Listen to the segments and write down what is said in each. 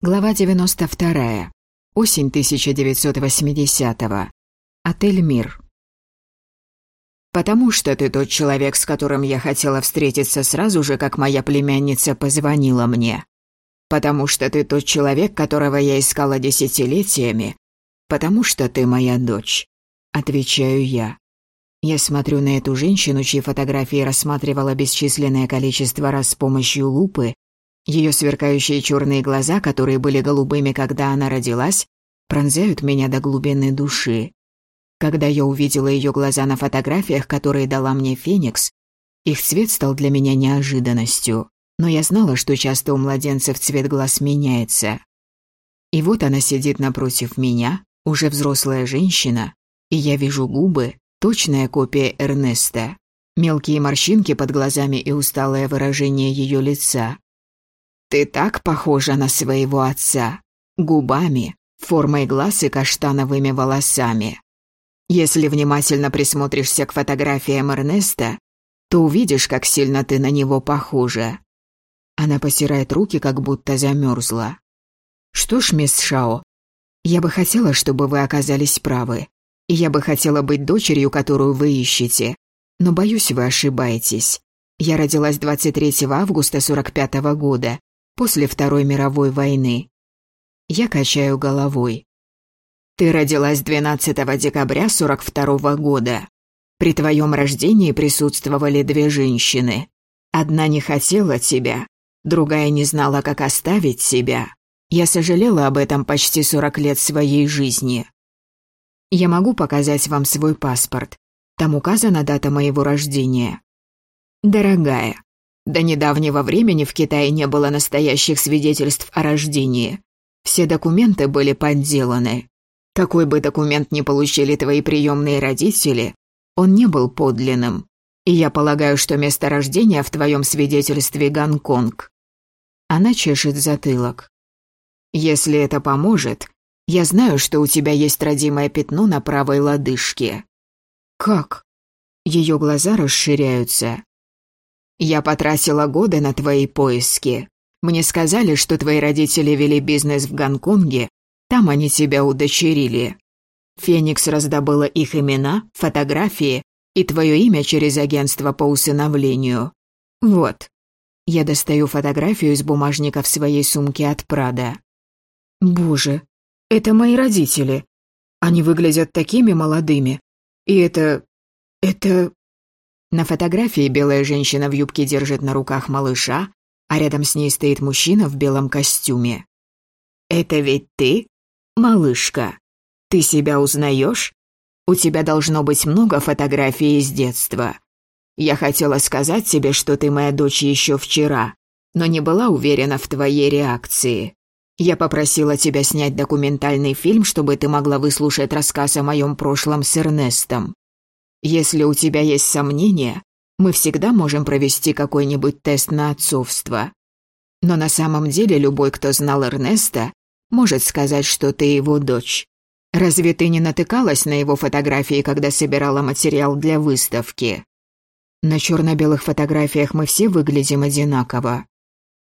Глава 92. Осень 1980-го. Отель «Мир». «Потому что ты тот человек, с которым я хотела встретиться сразу же, как моя племянница позвонила мне. Потому что ты тот человек, которого я искала десятилетиями. Потому что ты моя дочь», — отвечаю я. Я смотрю на эту женщину, чьи фотографии рассматривала бесчисленное количество раз с помощью лупы, ее сверкающие черные глаза, которые были голубыми, когда она родилась, пронзают меня до глубины души. Когда я увидела ее глаза на фотографиях, которые дала мне Феникс, их цвет стал для меня неожиданностью, но я знала, что часто у младенцев цвет глаз меняется. И вот она сидит напротив меня, уже взрослая женщина, и я вижу губы, точная копия Эрнеста, мелкие морщинки под глазами и усталое выражение ее лица. Ты так похожа на своего отца. Губами, формой глаз и каштановыми волосами. Если внимательно присмотришься к фотографиям Эрнеста, то увидишь, как сильно ты на него похожа. Она посирает руки, как будто замерзла. Что ж, мисс Шао, я бы хотела, чтобы вы оказались правы. И я бы хотела быть дочерью, которую вы ищете. Но боюсь, вы ошибаетесь. Я родилась 23 августа 45 -го года после Второй мировой войны. Я качаю головой. Ты родилась 12 декабря 42 -го года. При твоем рождении присутствовали две женщины. Одна не хотела тебя, другая не знала, как оставить себя. Я сожалела об этом почти 40 лет своей жизни. Я могу показать вам свой паспорт. Там указана дата моего рождения. Дорогая, до недавнего времени в Китае не было настоящих свидетельств о рождении. Все документы были подделаны. Какой бы документ ни получили твои приемные родители, он не был подлинным. И я полагаю, что место рождения в твоем свидетельстве Гонконг. Она чешет затылок. Если это поможет, я знаю, что у тебя есть родимое пятно на правой лодыжке. Как? Ее глаза расширяются. Я потратила годы на твои поиски. Мне сказали, что твои родители вели бизнес в Гонконге, там они тебя удочерили. Феникс раздобыла их имена, фотографии и твое имя через агентство по усыновлению. Вот. Я достаю фотографию из бумажника в своей сумке от Прада. Боже, это мои родители. Они выглядят такими молодыми. И это... это... На фотографии белая женщина в юбке держит на руках малыша, а рядом с ней стоит мужчина в белом костюме. «Это ведь ты, малышка? Ты себя узнаешь? У тебя должно быть много фотографий из детства. Я хотела сказать тебе, что ты моя дочь еще вчера, но не была уверена в твоей реакции. Я попросила тебя снять документальный фильм, чтобы ты могла выслушать рассказ о моем прошлом с Эрнестом. Если у тебя есть сомнения, мы всегда можем провести какой-нибудь тест на отцовство. Но на самом деле любой, кто знал Эрнеста, может сказать, что ты его дочь. Разве ты не натыкалась на его фотографии, когда собирала материал для выставки? На черно-белых фотографиях мы все выглядим одинаково.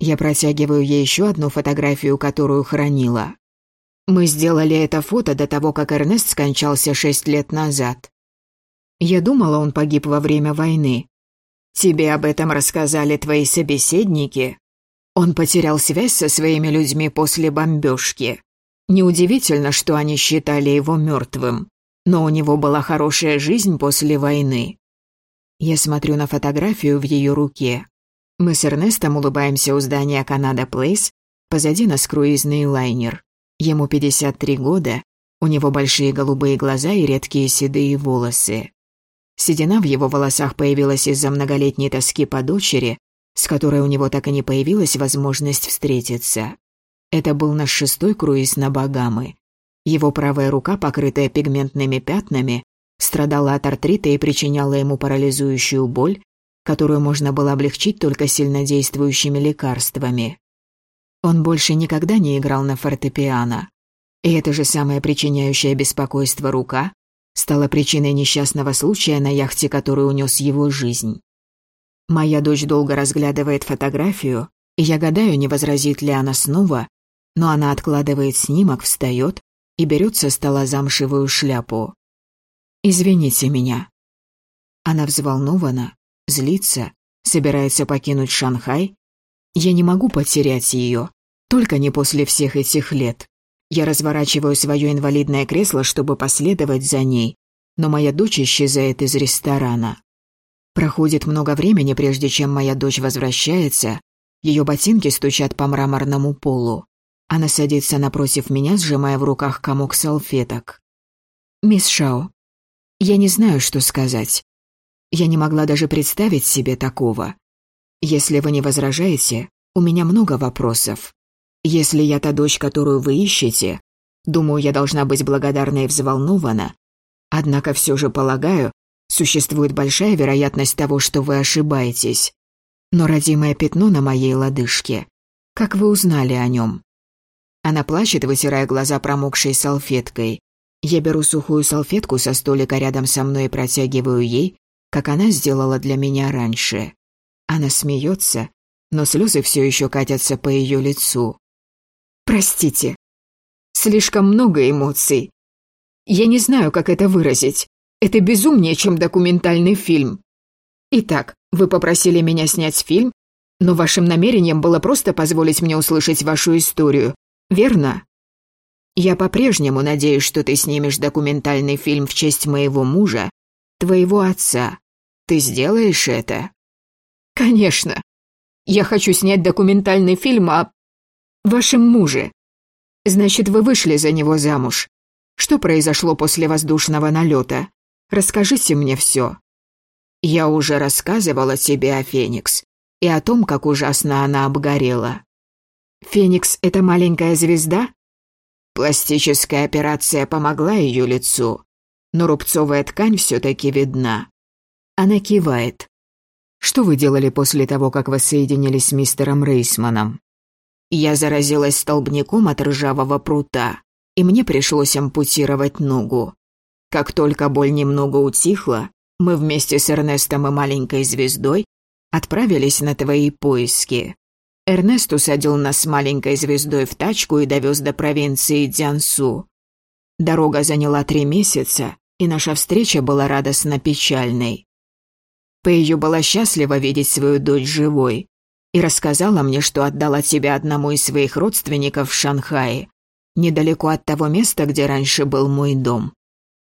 Я протягиваю ей еще одну фотографию, которую хранила. Мы сделали это фото до того, как Эрнест скончался шесть лет назад. Я думала, он погиб во время войны. Тебе об этом рассказали твои собеседники? Он потерял связь со своими людьми после бомбежки. Неудивительно, что они считали его мертвым. Но у него была хорошая жизнь после войны. Я смотрю на фотографию в ее руке. Мы с Эрнестом улыбаемся у здания Канада Плейс. Позади нас круизный лайнер. Ему 53 года. У него большие голубые глаза и редкие седые волосы. Седина в его волосах появилась из-за многолетней тоски по дочери, с которой у него так и не появилась возможность встретиться. Это был наш шестой круиз на Багамы. Его правая рука, покрытая пигментными пятнами, страдала от артрита и причиняла ему парализующую боль, которую можно было облегчить только сильнодействующими лекарствами. Он больше никогда не играл на фортепиано. И эта же самая причиняющая беспокойство рука стала причиной несчастного случая на яхте, который унес его жизнь. Моя дочь долго разглядывает фотографию, и я гадаю, не возразит ли она снова, но она откладывает снимок, встает и берет со стола замшевую шляпу. «Извините меня». Она взволнована, злится, собирается покинуть Шанхай. Я не могу потерять ее, только не после всех этих лет. Я разворачиваю свое инвалидное кресло, чтобы последовать за ней, но моя дочь исчезает из ресторана. Проходит много времени, прежде чем моя дочь возвращается. Ее ботинки стучат по мраморному полу. Она садится напротив меня, сжимая в руках комок салфеток. «Мисс Шао, я не знаю, что сказать. Я не могла даже представить себе такого. Если вы не возражаете, у меня много вопросов. Если я та дочь, которую вы ищете, думаю, я должна быть благодарна и взволнована. Однако все же полагаю, существует большая вероятность того, что вы ошибаетесь. Но родимое пятно на моей лодыжке. Как вы узнали о нем? Она плачет, вытирая глаза промокшей салфеткой. Я беру сухую салфетку со столика рядом со мной и протягиваю ей, как она сделала для меня раньше. Она смеется, но слезы все еще катятся по ее лицу. «Простите, слишком много эмоций. Я не знаю, как это выразить. Это безумнее, чем документальный фильм. Итак, вы попросили меня снять фильм, но вашим намерением было просто позволить мне услышать вашу историю, верно? Я по-прежнему надеюсь, что ты снимешь документальный фильм в честь моего мужа, твоего отца. Ты сделаешь это? Конечно. Я хочу снять документальный фильм о вашем муже. Значит, вы вышли за него замуж. Что произошло после воздушного налета? Расскажите мне все. Я уже рассказывала тебе о Феникс и о том, как ужасно она обгорела. Феникс — это маленькая звезда? Пластическая операция помогла ее лицу, но рубцовая ткань все-таки видна. Она кивает. Что вы делали после того, как вы соединились с мистером Рейсманом? Я заразилась столбняком от ржавого прута, и мне пришлось ампутировать ногу. Как только боль немного утихла, мы вместе с Эрнестом и маленькой звездой отправились на твои поиски. Эрнест усадил нас с маленькой звездой в тачку и довез до провинции Дзянсу. Дорога заняла три месяца, и наша встреча была радостно печальной. Пэйю была счастлива видеть свою дочь живой и рассказала мне, что отдала тебя одному из своих родственников в Шанхае, недалеко от того места, где раньше был мой дом.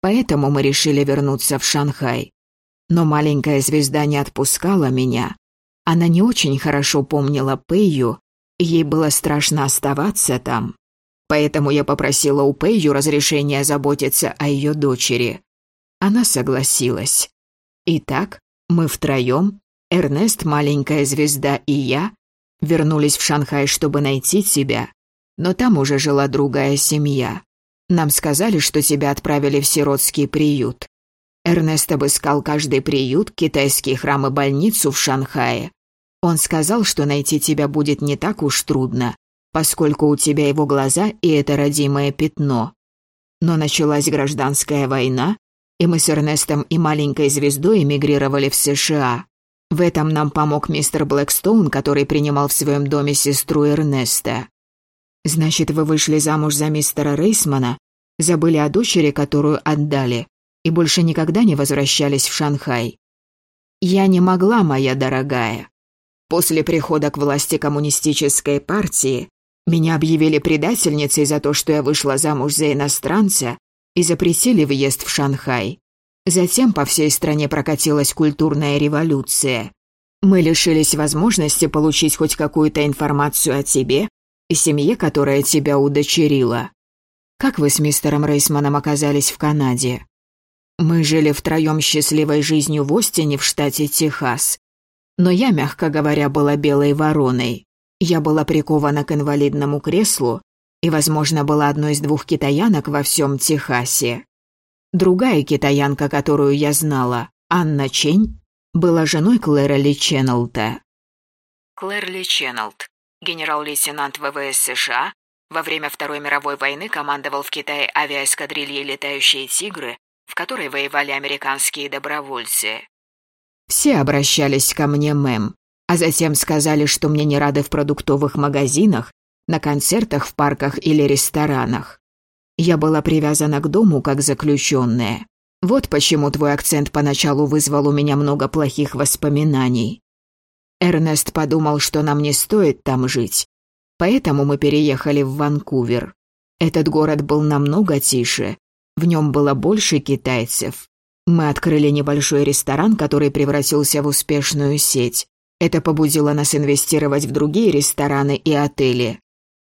Поэтому мы решили вернуться в Шанхай. Но маленькая звезда не отпускала меня. Она не очень хорошо помнила Пэйю, ей было страшно оставаться там. Поэтому я попросила у Пэйю разрешения заботиться о ее дочери. Она согласилась. Итак, мы втроем, Эрнест, маленькая звезда и я, вернулись в Шанхай, чтобы найти тебя. Но там уже жила другая семья. Нам сказали, что тебя отправили в сиротский приют. Эрнест обыскал каждый приют, китайский храм и больницу в Шанхае. Он сказал, что найти тебя будет не так уж трудно, поскольку у тебя его глаза и это родимое пятно. Но началась гражданская война, и мы с Эрнестом и маленькой звездой эмигрировали в США. В этом нам помог мистер Блэкстоун, который принимал в своем доме сестру Эрнеста. Значит, вы вышли замуж за мистера Рейсмана, забыли о дочери, которую отдали, и больше никогда не возвращались в Шанхай. Я не могла, моя дорогая. После прихода к власти коммунистической партии меня объявили предательницей за то, что я вышла замуж за иностранца и запретили въезд в Шанхай. Затем по всей стране прокатилась культурная революция. Мы лишились возможности получить хоть какую-то информацию о тебе и семье, которая тебя удочерила. Как вы с мистером Рейсманом оказались в Канаде? Мы жили втроем счастливой жизнью в Остине в штате Техас. Но я, мягко говоря, была белой вороной. Я была прикована к инвалидному креслу и, возможно, была одной из двух китаянок во всем Техасе. Другая китаянка, которую я знала, Анна Чень, была женой Клэра Ли Ченнелта. Клэр Ли Ченнелт, генерал-лейтенант ВВС США, во время Второй мировой войны командовал в Китае авиаэскадрильей «Летающие тигры», в которой воевали американские добровольцы. Все обращались ко мне, мэм, а затем сказали, что мне не рады в продуктовых магазинах, на концертах в парках или ресторанах. Я была привязана к дому как заключенная. Вот почему твой акцент поначалу вызвал у меня много плохих воспоминаний. Эрнест подумал, что нам не стоит там жить. Поэтому мы переехали в Ванкувер. Этот город был намного тише. В нем было больше китайцев. Мы открыли небольшой ресторан, который превратился в успешную сеть. Это побудило нас инвестировать в другие рестораны и отели.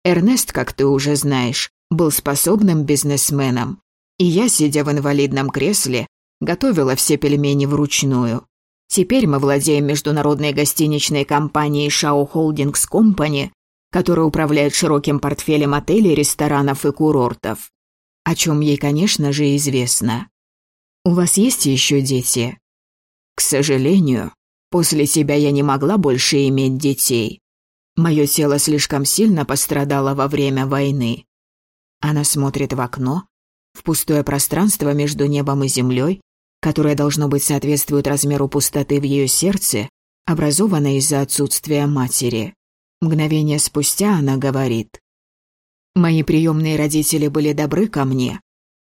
Эрнест, как ты уже знаешь, был способным бизнесменом. И я, сидя в инвалидном кресле, готовила все пельмени вручную. Теперь мы владеем международной гостиничной компанией Шау Холдингс Компани, которая управляет широким портфелем отелей, ресторанов и курортов. О чем ей, конечно же, известно. У вас есть еще дети? К сожалению, после тебя я не могла больше иметь детей. Мое тело слишком сильно пострадало во время войны. Она смотрит в окно, в пустое пространство между небом и землей, которое должно быть соответствует размеру пустоты в ее сердце, образованной из-за отсутствия матери. Мгновение спустя она говорит. «Мои приемные родители были добры ко мне.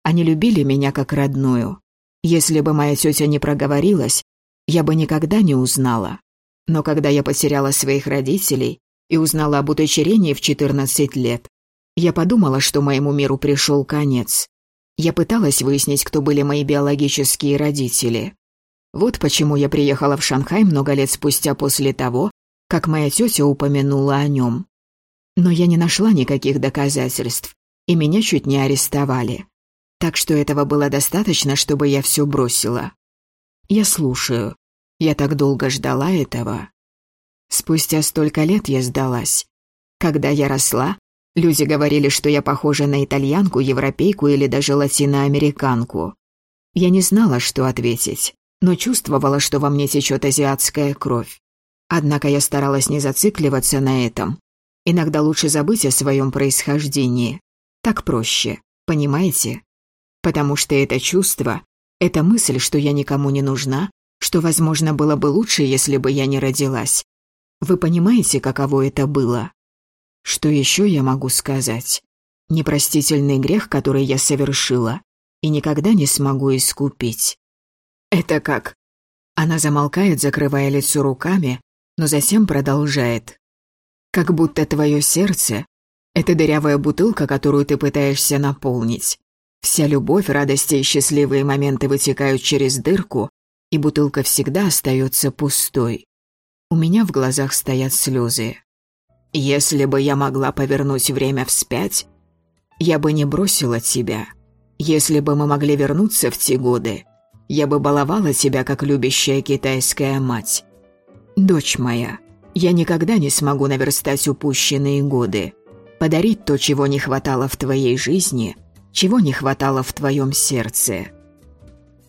Они любили меня как родную. Если бы моя тетя не проговорилась, я бы никогда не узнала. Но когда я потеряла своих родителей и узнала об удочерении в 14 лет, я подумала, что моему миру пришел конец. Я пыталась выяснить, кто были мои биологические родители. Вот почему я приехала в Шанхай много лет спустя после того, как моя тетя упомянула о нем. Но я не нашла никаких доказательств, и меня чуть не арестовали. Так что этого было достаточно, чтобы я все бросила. Я слушаю. Я так долго ждала этого. Спустя столько лет я сдалась. Когда я росла, Люди говорили, что я похожа на итальянку, европейку или даже латиноамериканку. Я не знала, что ответить, но чувствовала, что во мне течет азиатская кровь. Однако я старалась не зацикливаться на этом. Иногда лучше забыть о своем происхождении. Так проще, понимаете? Потому что это чувство, это мысль, что я никому не нужна, что, возможно, было бы лучше, если бы я не родилась. Вы понимаете, каково это было? Что еще я могу сказать? Непростительный грех, который я совершила, и никогда не смогу искупить. Это как? Она замолкает, закрывая лицо руками, но затем продолжает. Как будто твое сердце — это дырявая бутылка, которую ты пытаешься наполнить. Вся любовь, радости и счастливые моменты вытекают через дырку, и бутылка всегда остается пустой. У меня в глазах стоят слезы. Если бы я могла повернуть время вспять, я бы не бросила тебя. Если бы мы могли вернуться в те годы, я бы баловала тебя, как любящая китайская мать. Дочь моя, я никогда не смогу наверстать упущенные годы, подарить то, чего не хватало в твоей жизни, чего не хватало в твоем сердце.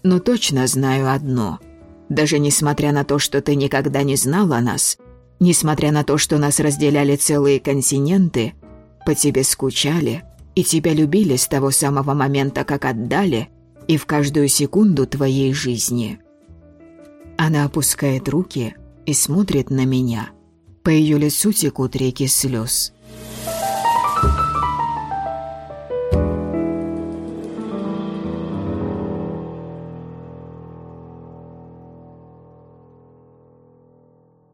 Но точно знаю одно. Даже несмотря на то, что ты никогда не знала нас – Несмотря на то, что нас разделяли целые континенты, по тебе скучали и тебя любили с того самого момента, как отдали, и в каждую секунду твоей жизни. Она опускает руки и смотрит на меня. По ее лицу текут реки слез.